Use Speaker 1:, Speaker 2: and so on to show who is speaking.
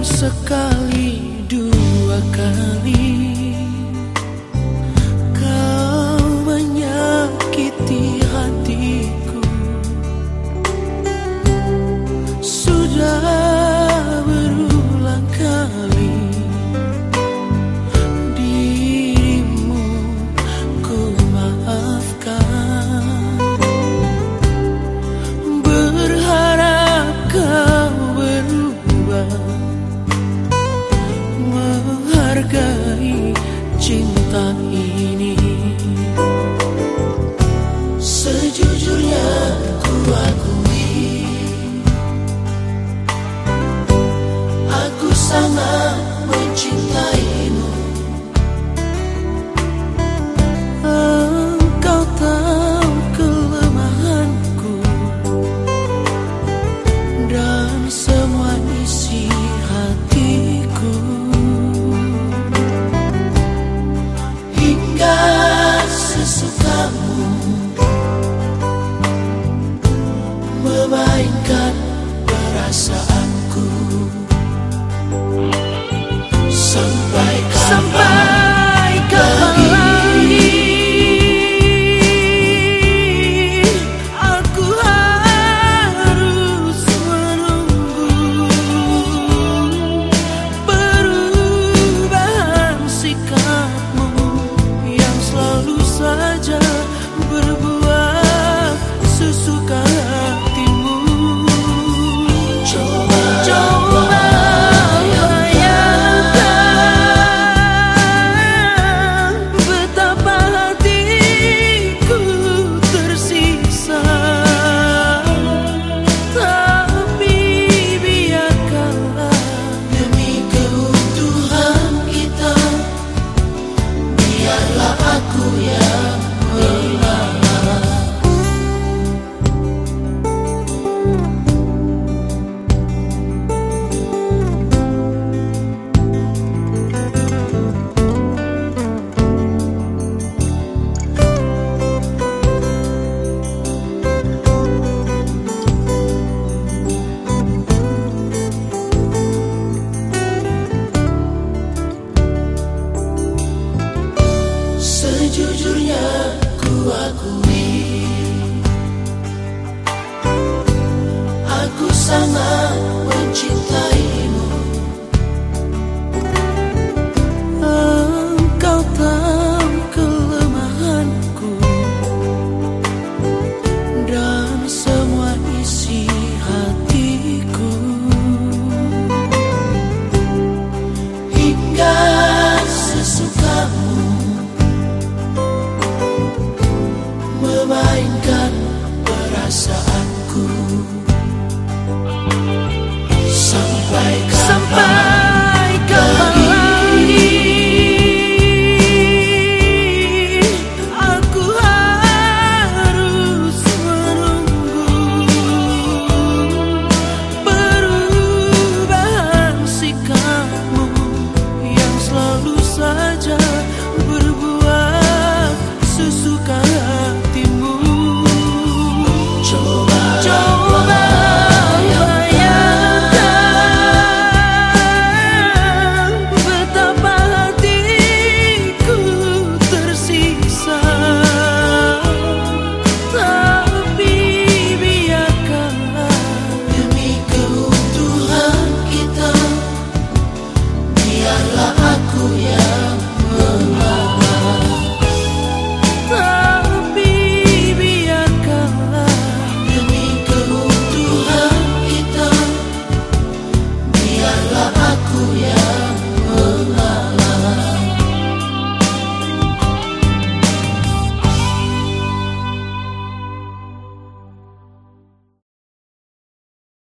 Speaker 1: sekali dua kali. Akui Aku sangat mencintai